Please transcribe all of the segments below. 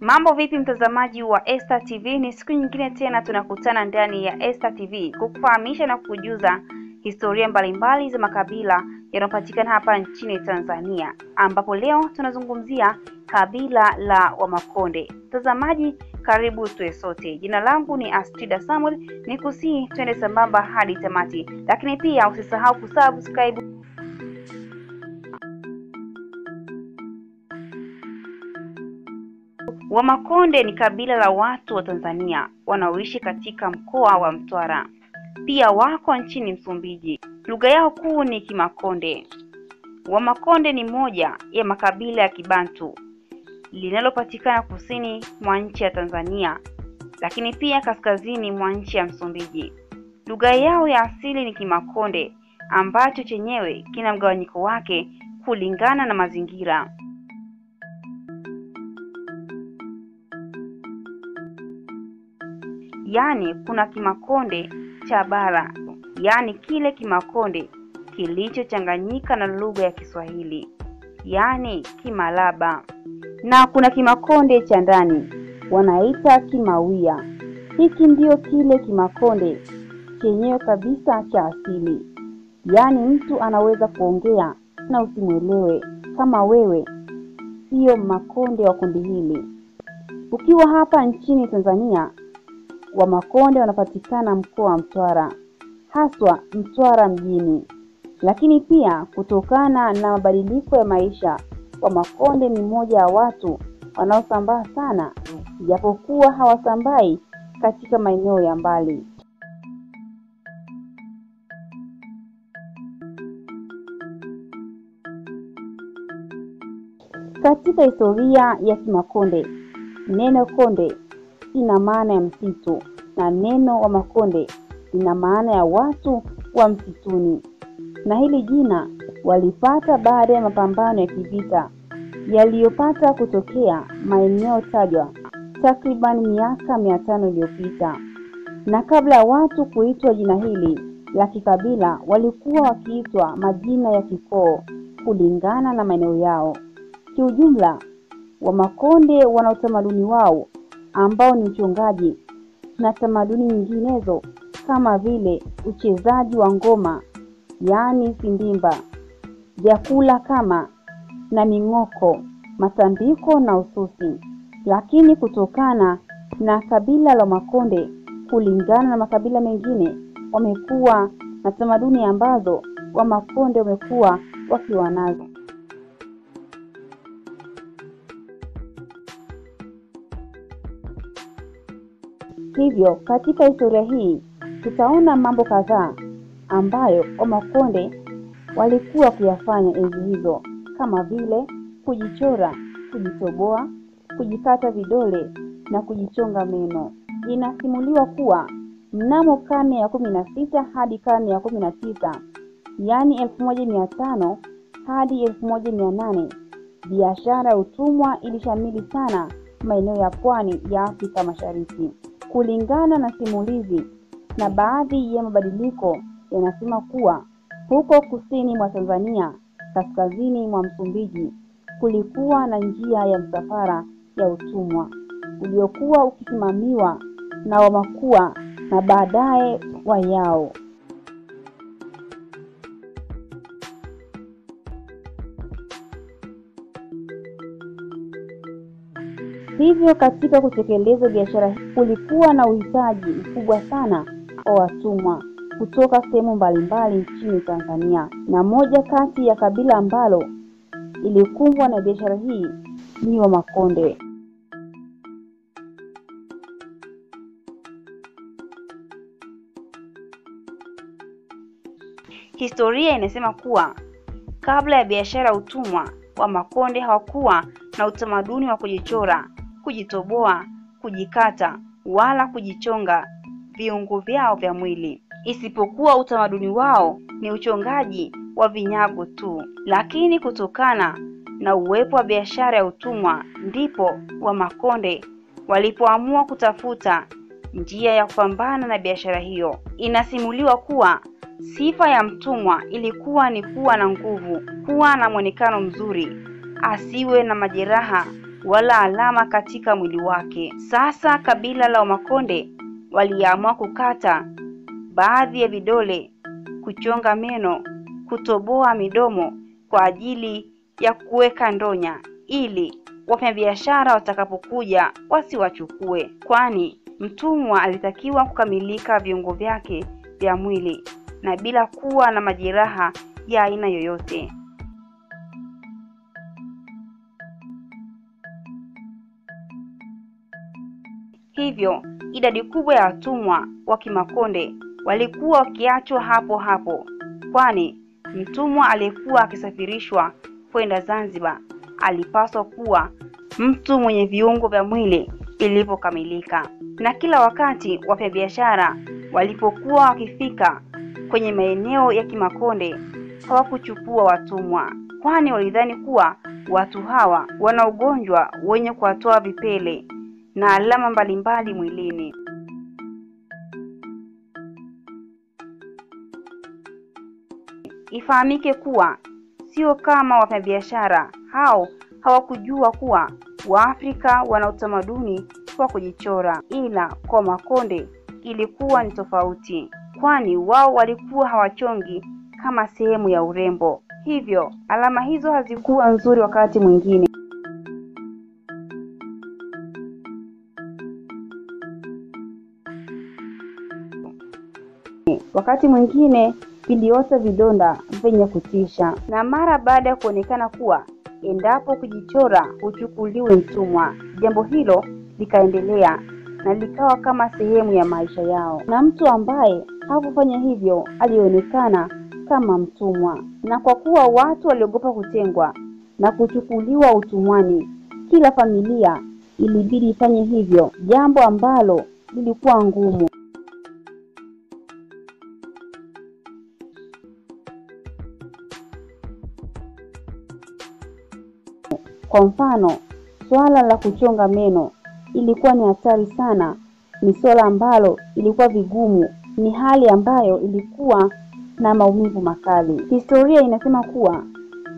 Mambo vipi mtazamaji wa Esta TV? Ni siku nyingine tena tunakutana ndani ya Esta TV kukufahamisha na kukujuza historia mbalimbali za makabila yanayopatikana hapa nchini Tanzania, ambapo leo tunazungumzia kabila la Wamakonde. Mtazamaji, karibu tuwe sote. Jina langu ni Astrida Samuel, ni kusii twende sambamba hadi tamati, lakini pia usisahau kusubscribe Wamakonde ni kabila la watu wa Tanzania wanaoishi katika mkoa wa Mtwara. Pia wako nchini Msumbiji. Lugha yao kuu ni Kimakonde. Wamakonde ni moja ya makabila ya Kibantu linalopatikana kusini mwa nchi ya Tanzania, lakini pia kaskazini mwa nchi ya Msumbiji. Lugha yao ya asili ni Kimakonde ambacho chenyewe kina mgawanyiko wake kulingana na mazingira. Yaani kuna Kimakonde cha bara, yani kile Kimakonde kilichochanganyika na lugha ya Kiswahili, yaani Kimalaba, na kuna Kimakonde cha ndani wanaita Kimawia. Hiki ndio kile Kimakonde chenyewe kabisa cha asili, yaani mtu anaweza kuongea na usimwelewe kama wewe. Siyo makonde wa kundi hili. Ukiwa hapa nchini Tanzania, Wamakonde wanapatikana mkoa wa Mtwara, haswa Mtwara mjini. Lakini pia kutokana na mabadiliko ya maisha, Wamakonde ni mmoja ya watu wanaosambaa sana, japokuwa hawasambai katika maeneo ya mbali. Katika historia ya Kimakonde, neno konde ina maana ya msitu na neno wa makonde ina maana ya watu wa msituni, na hili jina walipata baada ya mapambano ya kivita yaliyopata kutokea maeneo tajwa takriban miaka mia tano iliyopita. Na kabla ya watu kuitwa jina hili la kikabila, walikuwa wakiitwa majina ya kikoo kulingana na maeneo yao. Kiujumla, Wamakonde wana utamaduni wao ambao ni uchongaji na tamaduni nyinginezo kama vile uchezaji wa ngoma yaani sindimba, vyakula kama na ming'oko, matambiko na ususi. Lakini kutokana na kabila la Makonde kulingana na makabila mengine, wamekuwa na tamaduni ambazo Wamakonde wamekuwa wakiwa nazo. Hivyo katika historia hii tutaona mambo kadhaa ambayo Wamakonde walikuwa kuyafanya enzi hizo, kama vile kujichora, kujitoboa, kujikata vidole na kujichonga meno. Inasimuliwa kuwa mnamo karne ya kumi na sita hadi karne ya kumi na tisa yaani elfu moja mia tano hadi elfu moja mia nane biashara ya utumwa ilishamili sana maeneo ya pwani ya Afrika Mashariki. Kulingana na simulizi na baadhi ya mabadiliko yanasema kuwa huko kusini mwa Tanzania, kaskazini mwa Msumbiji, kulikuwa na njia ya msafara ya utumwa uliokuwa ukisimamiwa na Wamakua na baadaye Wayao. Hivyo katika kutekeleza biashara kulikuwa na uhitaji mkubwa sana wa watumwa kutoka sehemu mbalimbali nchini Tanzania, na moja kati ya kabila ambalo ilikumbwa na biashara hii ni Wamakonde. Historia inasema kuwa kabla ya biashara ya utumwa, Wamakonde hawakuwa na utamaduni wa kujichora, kujitoboa, kujikata wala kujichonga viungo vyao vya mwili, isipokuwa utamaduni wao ni uchongaji wa vinyago tu. Lakini kutokana na uwepo wa biashara ya utumwa, ndipo Wamakonde walipoamua kutafuta njia ya kupambana na biashara hiyo. Inasimuliwa kuwa sifa ya mtumwa ilikuwa ni kuwa na nguvu, kuwa na mwonekano mzuri, asiwe na majeraha wala alama katika mwili wake. Sasa kabila la Wamakonde waliamua kukata baadhi ya vidole, kuchonga meno, kutoboa midomo kwa ajili ya kuweka ndonya ili wafanyabiashara watakapokuja wasiwachukue, kwani mtumwa alitakiwa kukamilika viungo vyake vya mwili na bila kuwa na majeraha ya aina yoyote. Hivyo idadi kubwa ya watumwa wa Kimakonde walikuwa wakiachwa hapo hapo, kwani mtumwa aliyekuwa akisafirishwa kwenda Zanzibar alipaswa kuwa mtu mwenye viungo vya mwili vilivyokamilika. Na kila wakati wafanyabiashara walipokuwa wakifika kwenye maeneo ya Kimakonde hawakuchukua watumwa, kwani walidhani kuwa watu hawa wana ugonjwa wenye kuwatoa vipele na alama mbalimbali mwilini. Ifahamike kuwa sio kama wafanyabiashara hao hawakujua kuwa Waafrika wana utamaduni wa kujichora, ila kwa Makonde ilikuwa ni tofauti, kwani wao walikuwa hawachongi kama sehemu ya urembo, hivyo alama hizo hazikuwa nzuri wakati mwingine. Wakati mwingine viliota vidonda vyenye kutisha, na mara baada ya kuonekana kuwa endapo kujichora uchukuliwe mtumwa, jambo hilo likaendelea na likawa kama sehemu ya maisha yao, na mtu ambaye hakufanya hivyo alionekana kama mtumwa. Na kwa kuwa watu waliogopa kutengwa na kuchukuliwa utumwani, kila familia ilibidi ifanye hivyo, jambo ambalo lilikuwa ngumu. Kwa mfano, swala la kuchonga meno ilikuwa ni hatari sana. Ni swala ambalo ilikuwa vigumu, ni hali ambayo ilikuwa na maumivu makali. Historia inasema kuwa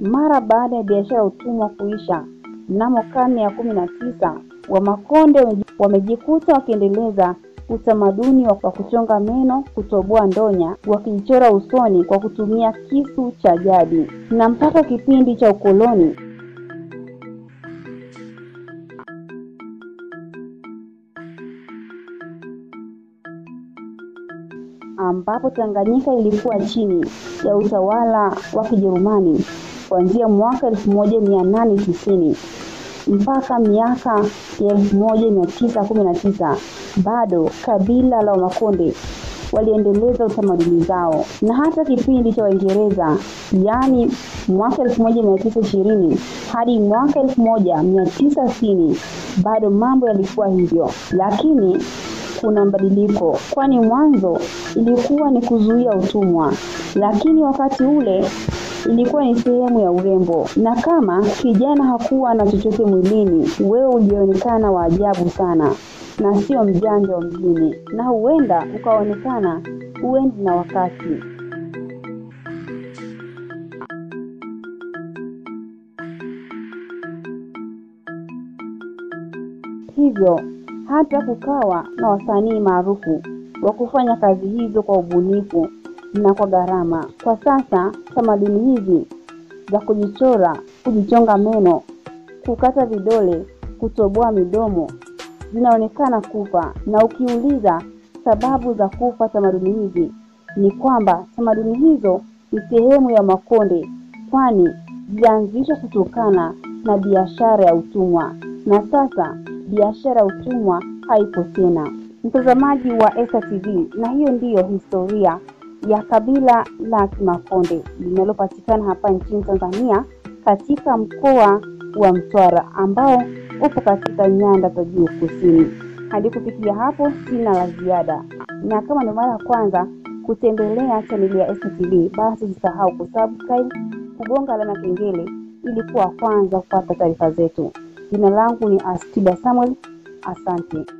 mara baada ya biashara utumwa kuisha mnamo karne ya kumi na tisa, Wamakonde wamejikuta wakiendeleza utamaduni wa kuchonga meno, kutoboa ndonya, wakijichora usoni kwa kutumia kisu cha jadi, na mpaka kipindi cha ukoloni ambapo Tanganyika ilikuwa chini ya utawala wa Kijerumani kuanzia mwaka elfu moja mia nane tisini mpaka miaka ya elfu moja mia tisa kumi na tisa bado kabila la Wamakonde waliendeleza utamaduni zao, na hata kipindi cha Waingereza yaani mwaka elfu moja mia tisa ishirini hadi mwaka elfu moja mia tisa sitini bado mambo yalikuwa hivyo, lakini kuna mabadiliko, kwani mwanzo ilikuwa ni kuzuia utumwa, lakini wakati ule ilikuwa ni sehemu ya urembo, na kama kijana hakuwa na chochote mwilini, wewe ulionekana wa ajabu sana na sio mjanja wa mjini, na huenda ukaonekana huendi na wakati. Hivyo hata kukawa na wasanii maarufu wa kufanya kazi hizo kwa ubunifu na kwa gharama. Kwa sasa tamaduni hizi za kujichora, kujichonga meno, kukata vidole, kutoboa midomo zinaonekana kufa, na ukiuliza sababu za kufa tamaduni hizi ni kwamba tamaduni hizo ni sehemu ya Makonde, kwani zilianzishwa kutokana na biashara ya utumwa, na sasa biashara utumwa haipo tena. Mtazamaji wa Esta TV, na hiyo ndiyo historia ya kabila la Kimakonde linalopatikana hapa nchini Tanzania katika mkoa wa Mtwara ambao upo katika nyanda za juu kusini. Hadi kufikia hapo, sina la ziada, na kama ni mara ya kwanza kutembelea chaneli ya Esta TV, basi usisahau kusubscribe, kugonga alama kengele ili kuwa kwanza kupata taarifa zetu. Jina langu ni Astida Samuel, asante.